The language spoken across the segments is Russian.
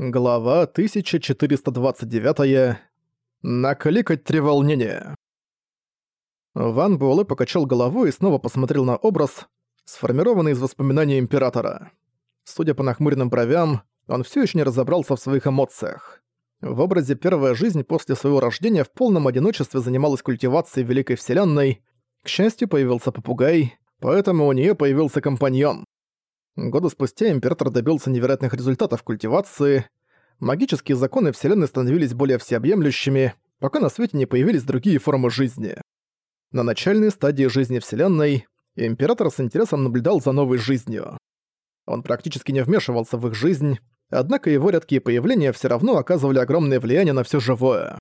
Глава 1429. Накликать треволнение. Ван Буэлэ покачал головой и снова посмотрел на образ, сформированный из воспоминаний Императора. Судя по нахмуренным бровям, он все еще не разобрался в своих эмоциях. В образе первая жизнь после своего рождения в полном одиночестве занималась культивацией Великой Вселенной. К счастью, появился попугай, поэтому у нее появился компаньон. Годы спустя император добился невероятных результатов культивации. Магические законы Вселенной становились более всеобъемлющими, пока на свете не появились другие формы жизни. На начальной стадии жизни Вселенной император с интересом наблюдал за новой жизнью. Он практически не вмешивался в их жизнь, однако его редкие появления все равно оказывали огромное влияние на все живое.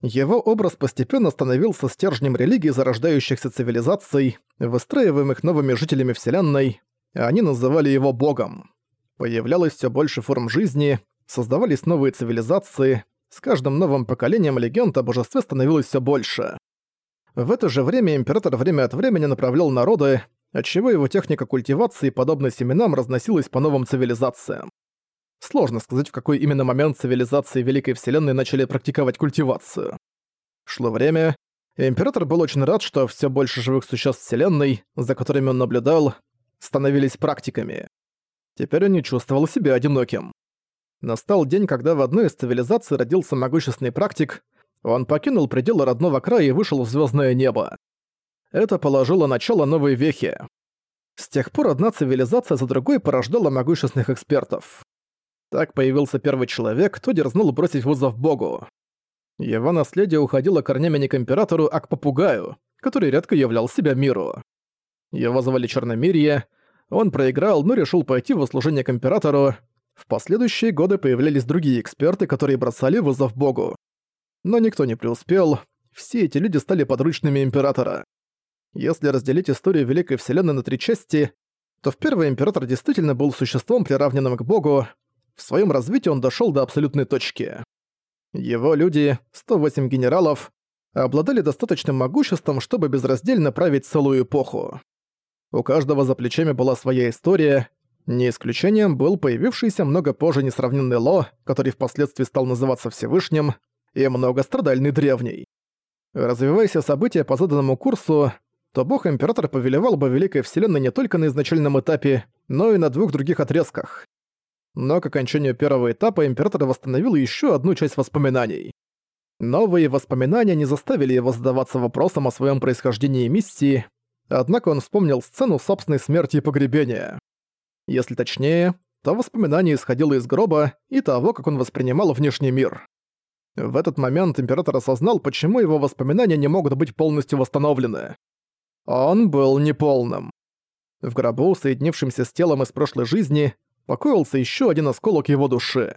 Его образ постепенно становился стержнем религии зарождающихся цивилизаций, выстраиваемых новыми жителями Вселенной, они называли его богом. Появлялось все больше форм жизни, создавались новые цивилизации, с каждым новым поколением легенд о божестве становилось все больше. В это же время император время от времени направлял народы, отчего его техника культивации, подобно семенам, разносилась по новым цивилизациям. Сложно сказать, в какой именно момент цивилизации Великой Вселенной начали практиковать культивацию. Шло время, и император был очень рад, что все больше живых существ Вселенной, за которыми он наблюдал, становились практиками. Теперь он не чувствовал себя одиноким. Настал день, когда в одной из цивилизаций родился могущественный практик, он покинул пределы родного края и вышел в звездное небо. Это положило начало новой вехе. С тех пор одна цивилизация за другой порождала могущественных экспертов. Так появился первый человек, кто дерзнул бросить вызов богу. Его наследие уходило корнями не к императору, а к попугаю, который редко являл себя миру. Его звали Черномирье. Он проиграл, но решил пойти в услужение к Императору. В последующие годы появлялись другие эксперты, которые бросали вызов Богу. Но никто не преуспел. Все эти люди стали подручными Императора. Если разделить историю Великой Вселенной на три части, то в первый Император действительно был существом, приравненным к Богу. В своем развитии он дошел до абсолютной точки. Его люди, 108 генералов, обладали достаточным могуществом, чтобы безраздельно править целую эпоху. У каждого за плечами была своя история. Не исключением был появившийся много позже несравненный Ло, который впоследствии стал называться Всевышним, и многострадальный Древний. Развиваясь события по заданному курсу, то бог-император повелевал бы Великой Вселенной не только на изначальном этапе, но и на двух других отрезках. Но к окончанию первого этапа император восстановил еще одну часть воспоминаний. Новые воспоминания не заставили его задаваться вопросом о своем происхождении и миссии, Однако он вспомнил сцену собственной смерти и погребения. Если точнее, то воспоминание исходило из гроба и того, как он воспринимал внешний мир. В этот момент император осознал, почему его воспоминания не могут быть полностью восстановлены. Он был неполным. В гробу, соединившемся с телом из прошлой жизни, покоился еще один осколок его души.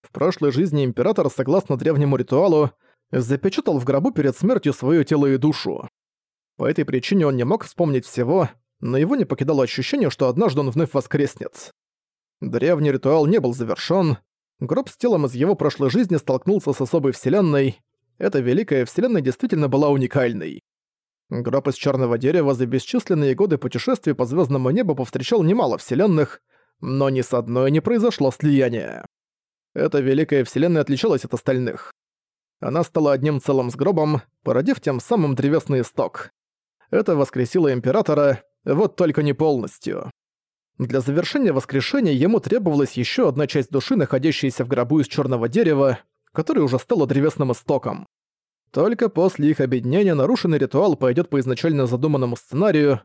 В прошлой жизни император, согласно древнему ритуалу, запечатал в гробу перед смертью свое тело и душу. По этой причине он не мог вспомнить всего, но его не покидало ощущение, что однажды он вновь воскреснет. Древний ритуал не был завершён, гроб с телом из его прошлой жизни столкнулся с особой вселенной. Эта великая вселенная действительно была уникальной. Гроб из черного дерева за бесчисленные годы путешествий по звездному небу повстречал немало вселенных, но ни с одной не произошло слияния. Эта великая вселенная отличалась от остальных. Она стала одним целым с гробом, породив тем самым древесный исток. Это воскресило Императора, вот только не полностью. Для завершения воскрешения ему требовалась еще одна часть души, находящаяся в гробу из черного дерева, который уже стала древесным истоком. Только после их объединения нарушенный ритуал пойдет по изначально задуманному сценарию.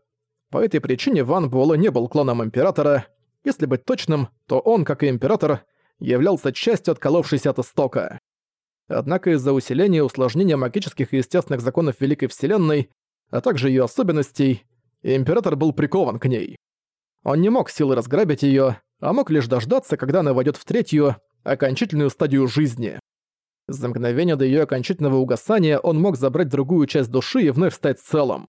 По этой причине Ван Буэлэ не был клоном Императора. Если быть точным, то он, как и Император, являлся частью отколовшейся от истока. Однако из-за усиления и усложнения магических и естественных законов Великой Вселенной а также ее особенностей, император был прикован к ней. Он не мог силой разграбить ее, а мог лишь дождаться, когда она войдет в третью, окончательную стадию жизни. За мгновение до ее окончательного угасания он мог забрать другую часть души и вновь стать целым.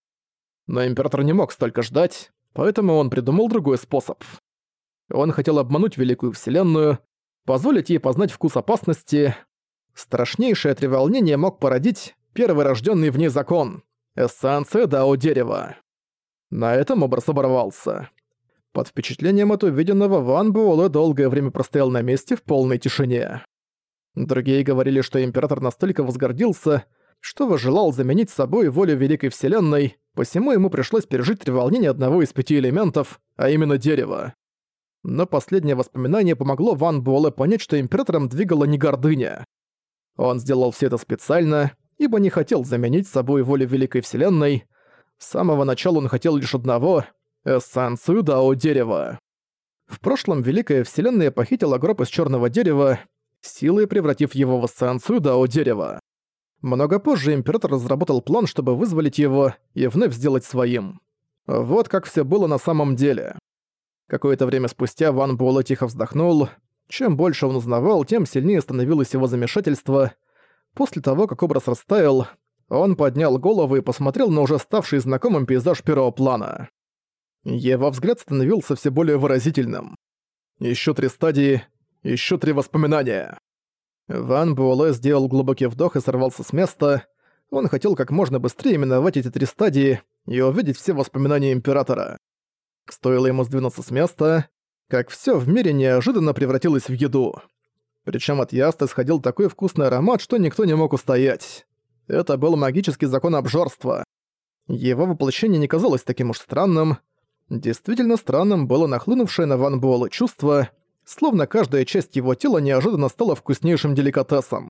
Но император не мог столько ждать, поэтому он придумал другой способ. Он хотел обмануть Великую Вселенную, позволить ей познать вкус опасности. Страшнейшее треволнение мог породить первый рожденный в ней закон Эссенция дао дерева. На этом образ оборвался. Под впечатлением от увиденного Ван Буэлэ долгое время простоял на месте в полной тишине. Другие говорили, что император настолько возгордился, что возжелал заменить собой волю Великой Вселенной, посему ему пришлось пережить треволнение одного из пяти элементов, а именно дерева. Но последнее воспоминание помогло Ван Буэлэ понять, что императором двигала не гордыня. Он сделал все это специально, ибо не хотел заменить собой волю Великой Вселенной. С самого начала он хотел лишь одного эссенцию Дао Дерева. В прошлом Великая Вселенная похитила гроб из черного дерева, силой превратив его в эссенцию Дао Дерева. Много позже Император разработал план, чтобы вызволить его и вновь сделать своим. Вот как все было на самом деле. Какое-то время спустя Ван Буэлэ тихо вздохнул. Чем больше он узнавал, тем сильнее становилось его замешательство. После того, как образ растаял, он поднял голову и посмотрел на уже ставший знакомым пейзаж первого плана. Его взгляд становился все более выразительным. Еще три стадии, еще три воспоминания. Ван Буэлэ сделал глубокий вдох и сорвался с места. Он хотел как можно быстрее миновать эти три стадии и увидеть все воспоминания Императора. Стоило ему сдвинуться с места, как все в мире неожиданно превратилось в еду. Причем от яста исходил такой вкусный аромат, что никто не мог устоять. Это был магический закон обжорства. Его воплощение не казалось таким уж странным, Действительно странным было нахлынувшее на Ван Буэлла чувство, словно каждая часть его тела неожиданно стала вкуснейшим деликатесом.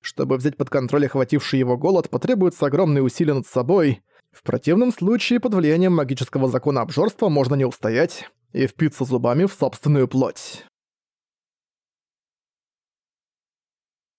Чтобы взять под контроль охвативший его голод, потребуется огромные усилия над собой. В противном случае под влиянием магического закона обжорства можно не устоять и впиться зубами в собственную плоть.